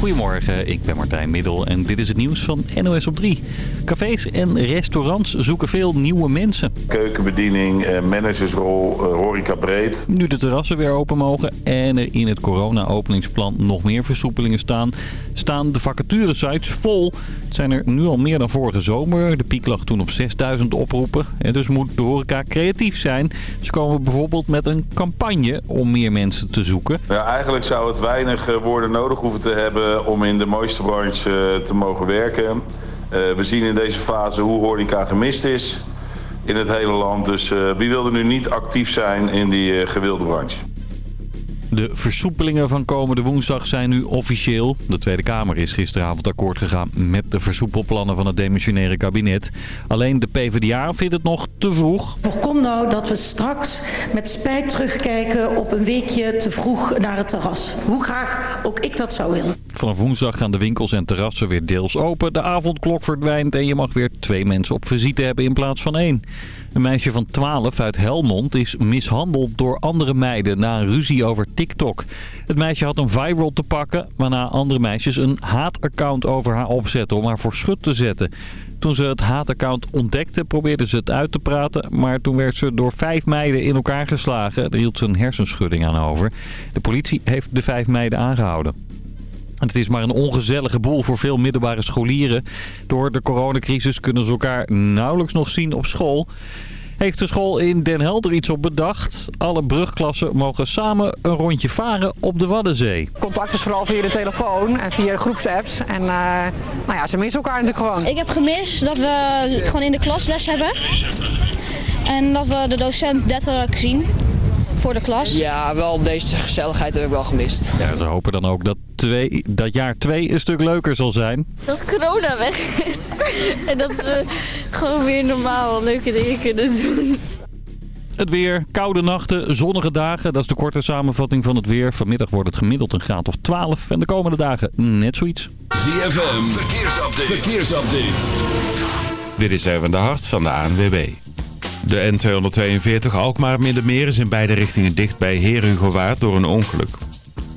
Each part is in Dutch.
Goedemorgen, ik ben Martijn Middel en dit is het nieuws van NOS op 3. Cafés en restaurants zoeken veel nieuwe mensen. Keukenbediening, eh, managersrol, eh, horeca breed. Nu de terrassen weer open mogen en er in het corona-openingsplan nog meer versoepelingen staan... staan de vacaturesites vol. Het zijn er nu al meer dan vorige zomer. De piek lag toen op 6000 oproepen. En dus moet de horeca creatief zijn. Ze komen bijvoorbeeld met een campagne om meer mensen te zoeken. Ja, eigenlijk zou het weinig eh, woorden nodig hoeven te hebben om in de mooiste branche eh, te mogen werken. Eh, we zien in deze fase hoe horeca gemist is in het hele land. Dus eh, wie wil er nu niet actief zijn in die eh, gewilde branche? De versoepelingen van komende woensdag zijn nu officieel. De Tweede Kamer is gisteravond akkoord gegaan met de versoepelplannen van het demissionaire kabinet. Alleen de PvdA vindt het nog te vroeg. Voorkom nou dat we straks met spijt terugkijken op een weekje te vroeg naar het terras. Hoe graag ook ik dat zou willen. Vanaf woensdag gaan de winkels en terrassen weer deels open. De avondklok verdwijnt en je mag weer twee mensen op visite hebben in plaats van één. Een meisje van 12 uit Helmond is mishandeld door andere meiden na een ruzie over TikTok. Het meisje had een viral te pakken, waarna andere meisjes een haataccount over haar opzetten om haar voor schut te zetten. Toen ze het haataccount ontdekte, probeerde ze het uit te praten. Maar toen werd ze door vijf meiden in elkaar geslagen. Daar hield ze een hersenschudding aan over. De politie heeft de vijf meiden aangehouden. Het is maar een ongezellige boel voor veel middelbare scholieren. Door de coronacrisis kunnen ze elkaar nauwelijks nog zien op school. Heeft de school in Den Helder iets op bedacht? Alle brugklassen mogen samen een rondje varen op de Waddenzee. Contact is vooral via de telefoon en via de groepsapps. En eh, nou ja, ze missen elkaar natuurlijk gewoon. Ik heb gemist dat we gewoon in de klas les hebben. En dat we de docent letterlijk zien voor de klas. Ja, wel deze gezelligheid heb ik wel gemist. Ja, ze hopen dan ook dat, twee, dat jaar 2 een stuk leuker zal zijn. Dat corona weg is. en dat we gewoon weer normaal leuke dingen kunnen doen. Het weer, koude nachten, zonnige dagen. Dat is de korte samenvatting van het weer. Vanmiddag wordt het gemiddeld een graad of 12. En de komende dagen net zoiets. ZFM, verkeersupdate. verkeersupdate. Dit is Erwin de Hart van de ANWB. De N242 Alkmaar Middenmeer is in beide richtingen dicht bij Herengewaard door een ongeluk.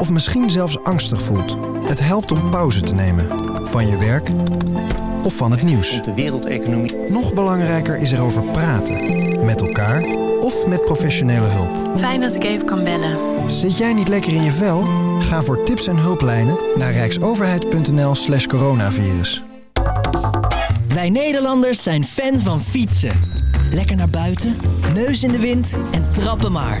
of misschien zelfs angstig voelt. Het helpt om pauze te nemen. Van je werk of van het nieuws. de wereldeconomie. Nog belangrijker is erover praten. Met elkaar of met professionele hulp. Fijn dat ik even kan bellen. Zit jij niet lekker in je vel? Ga voor tips en hulplijnen naar rijksoverheid.nl slash coronavirus. Wij Nederlanders zijn fan van fietsen. Lekker naar buiten, neus in de wind en trappen maar.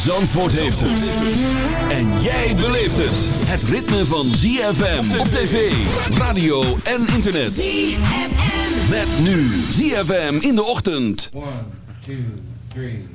Zandvoort heeft het. En jij beleeft het. Het ritme van ZFM op tv, radio en internet. ZFM. Met nu ZFM in de ochtend. 1, 2, 3.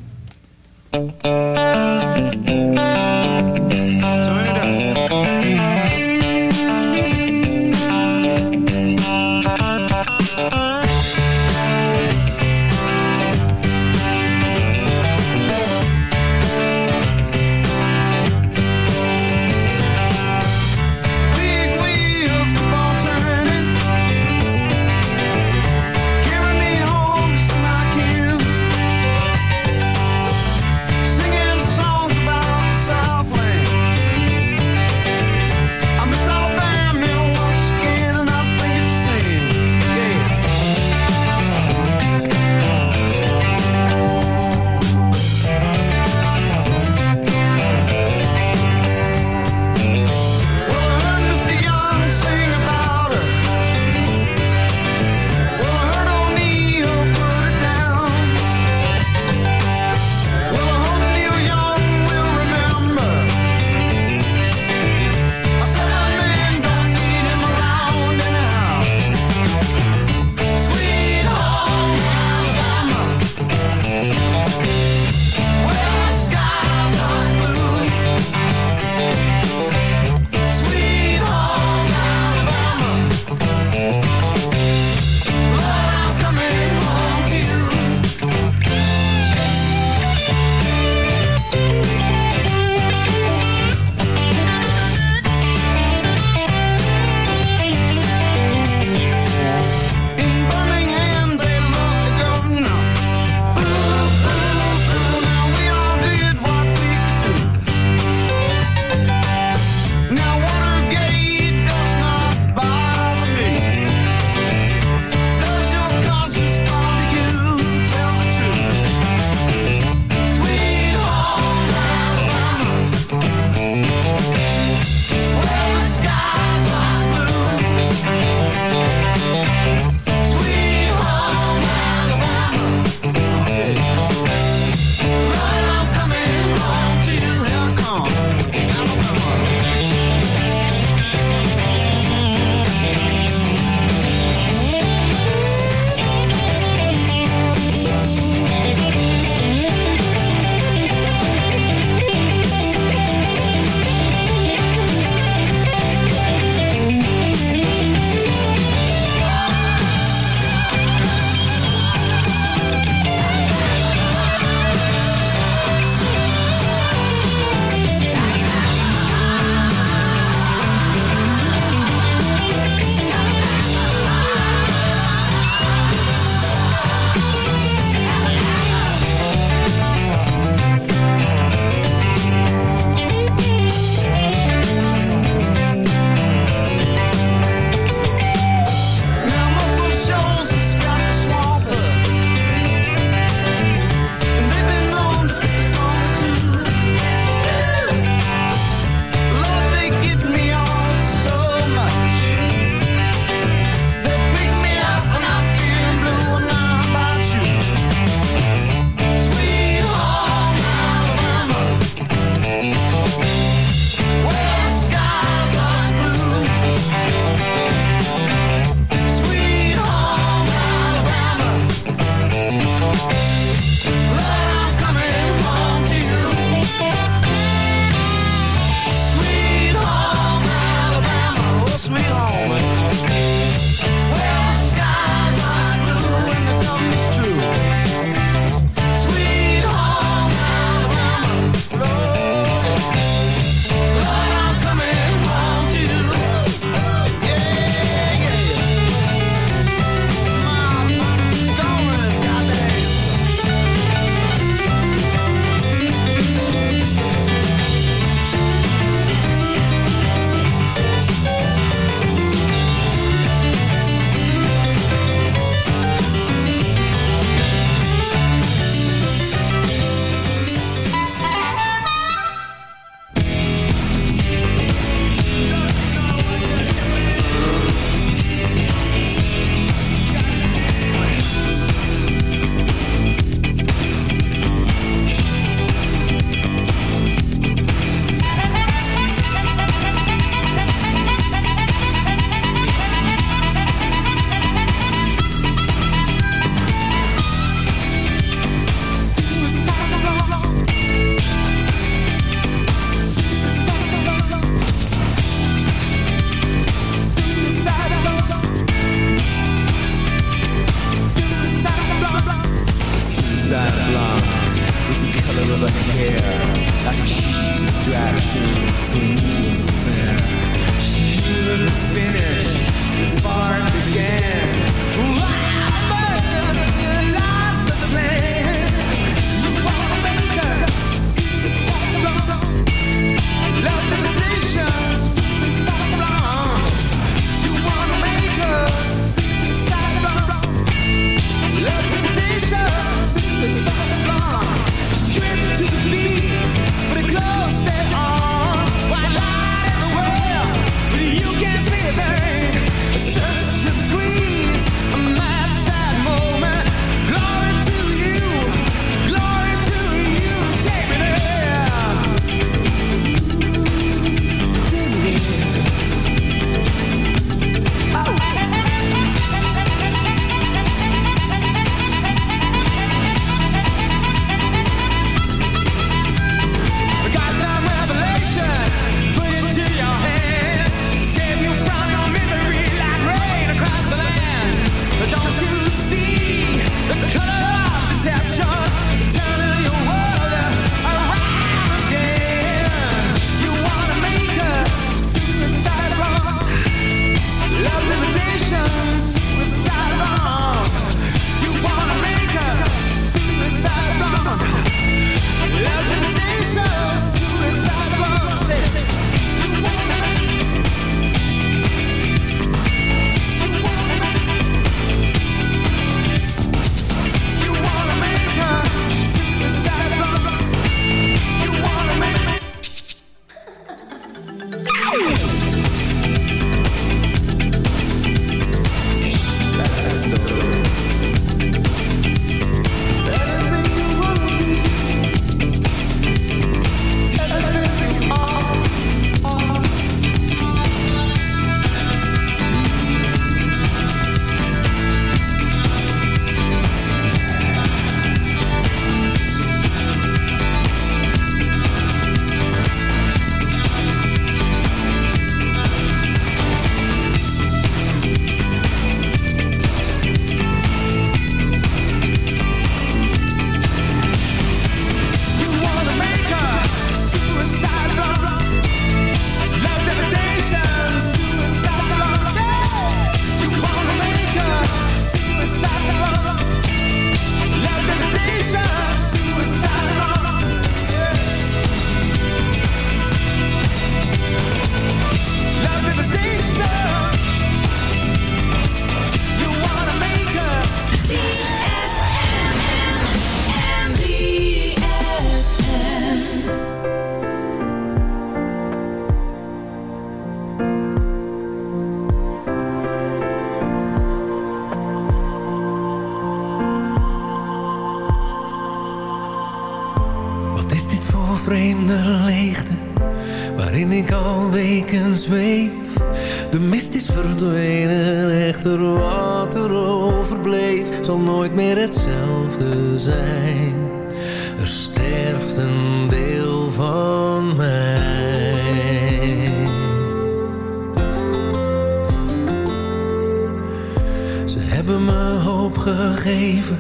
hoop gegeven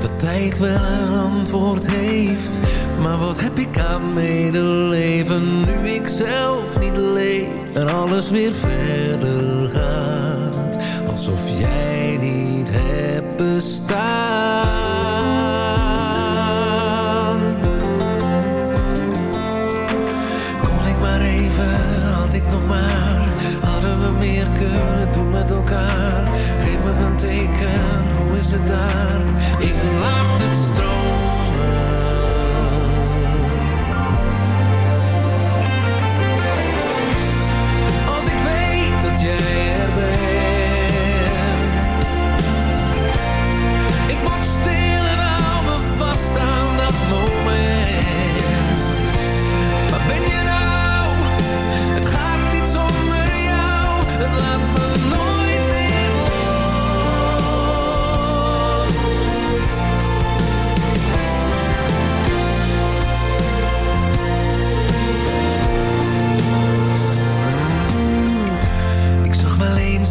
Dat tijd wel een antwoord heeft. Maar wat heb ik aan medeleven Nu ik zelf niet leef En alles weer verder gaat? Alsof jij niet hebt bestaan. daar, ik laat het stromen. Als ik weet dat jij er bent, ik word stil en hou me vast aan dat moment. Wat ben je nou? Het gaat niet zonder jou, het laat me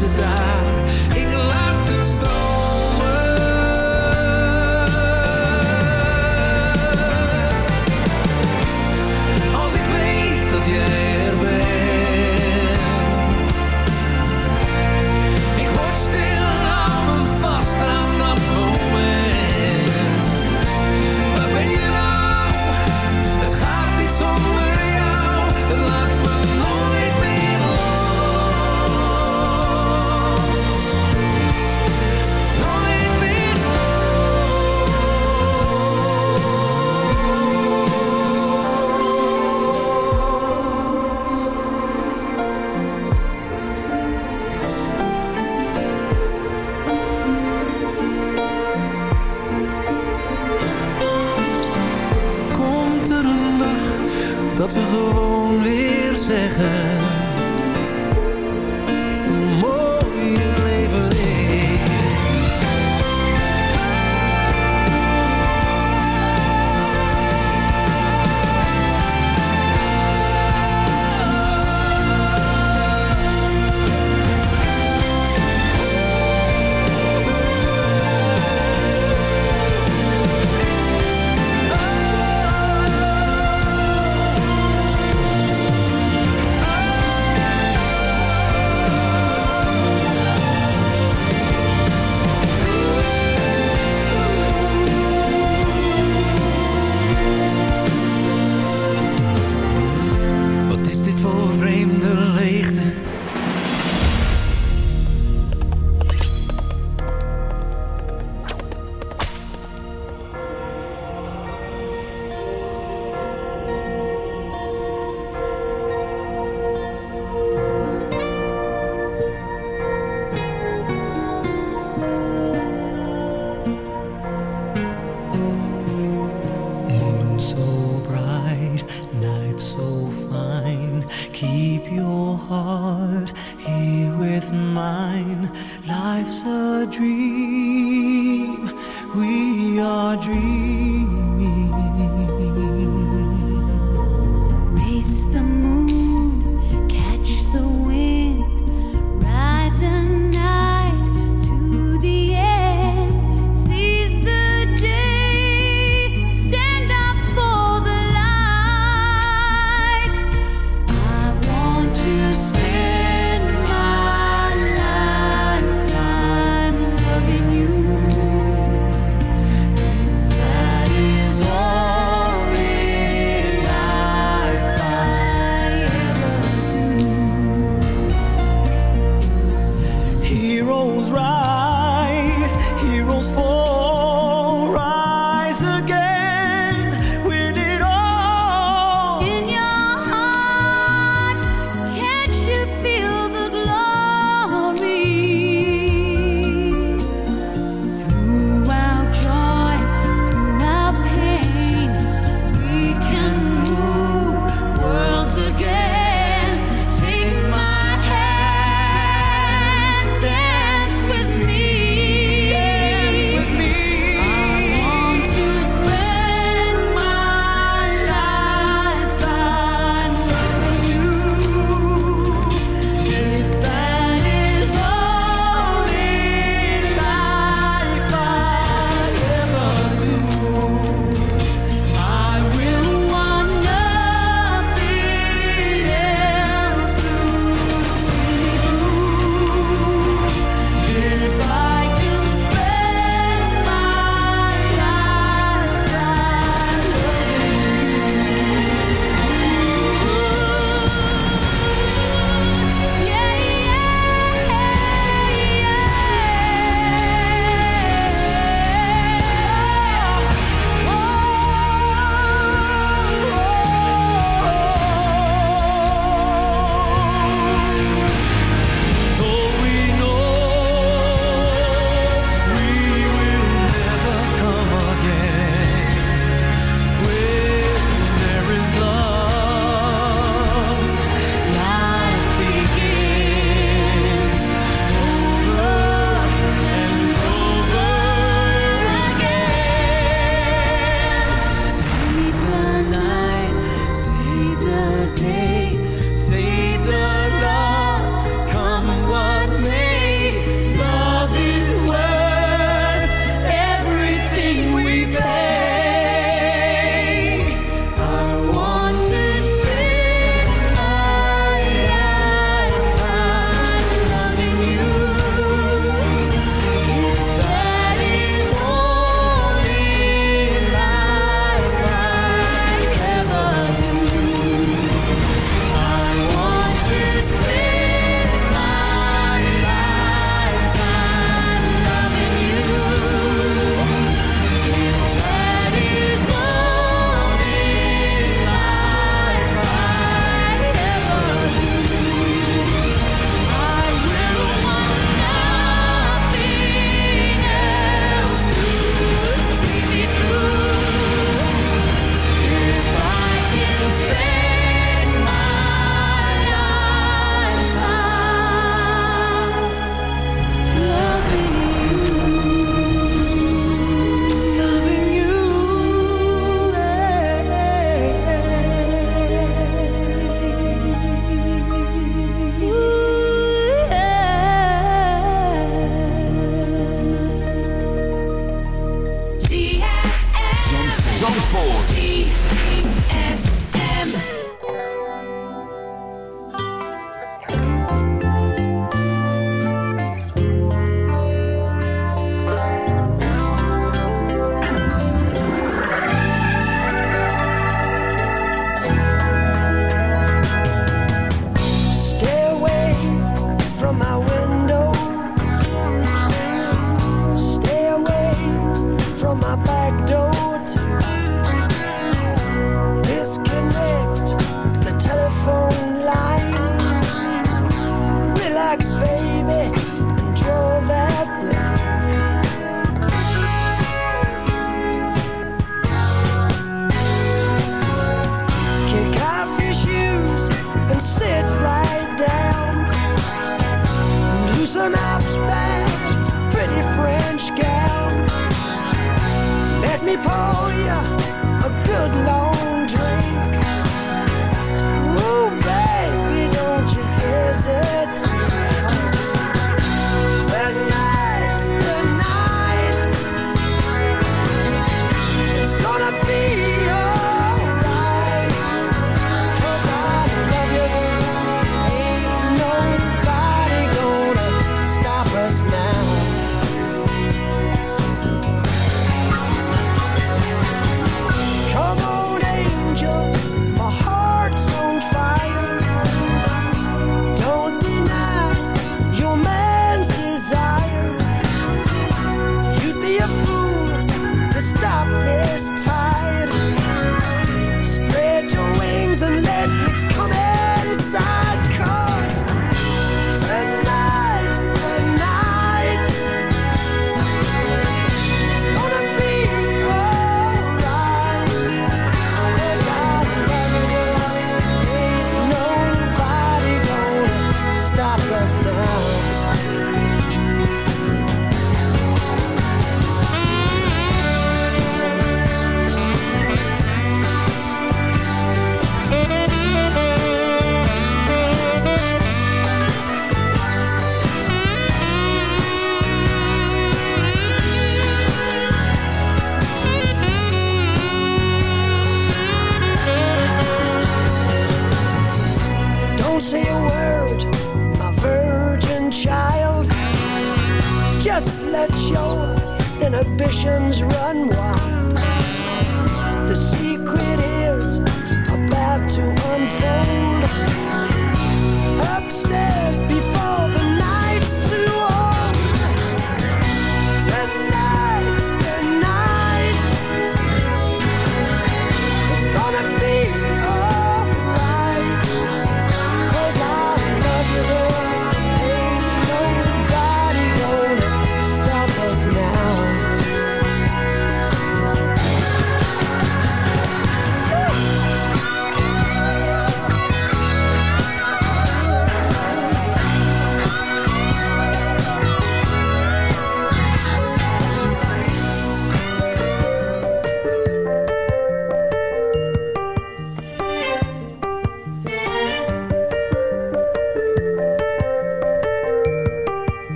het daar?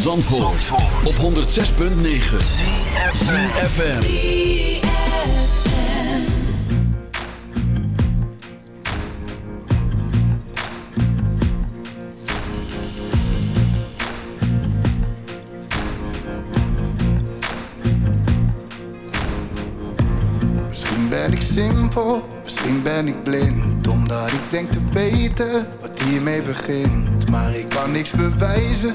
Zandvoort, op 106.9 CFFM Misschien ben ik simpel, misschien ben ik blind. Omdat ik denk te weten wat hiermee begint. Maar ik kan niks bewijzen,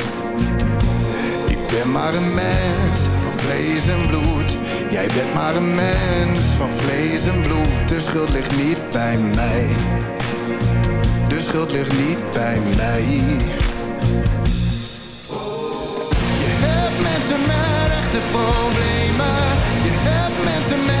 Ben maar een mens van vlees en bloed. Jij bent maar een mens van vlees en bloed. De schuld ligt niet bij mij. De schuld ligt niet bij mij. Je hebt mensen met echte problemen. Je hebt mensen met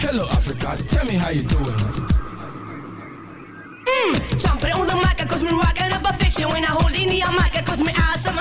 Hello, Africa, tell me how you doing. Mm, jumping on the mic, cause me rocking up a fiction. When I hold in the mic, cause me awesome,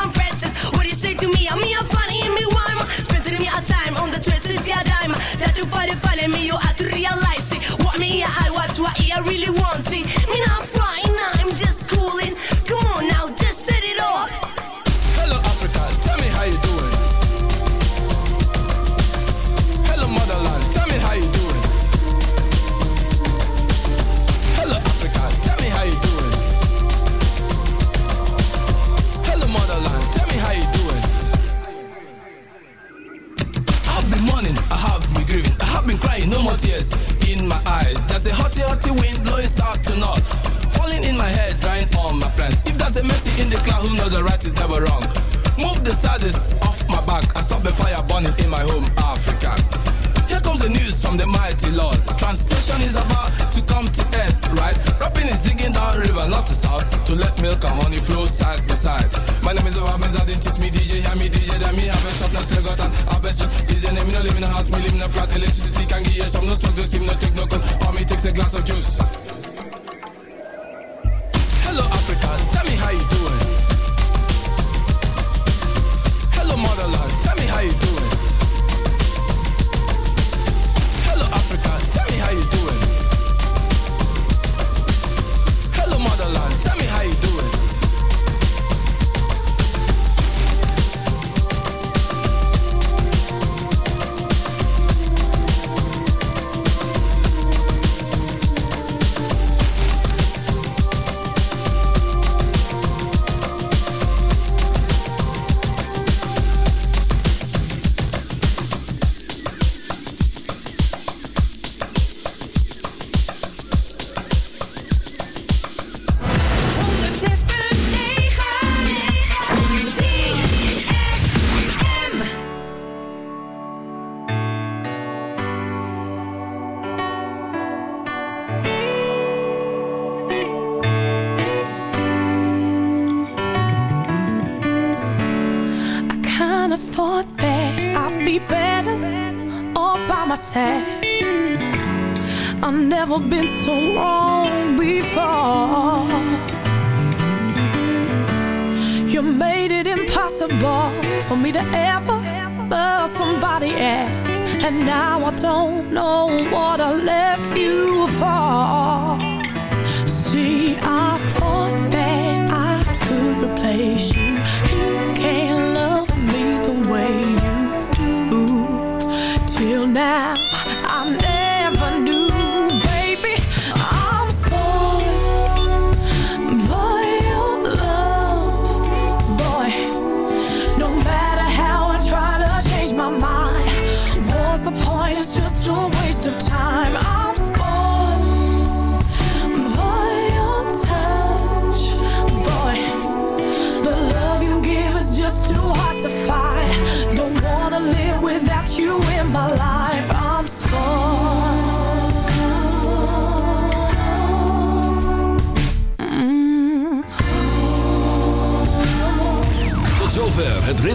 And now I don't know what I left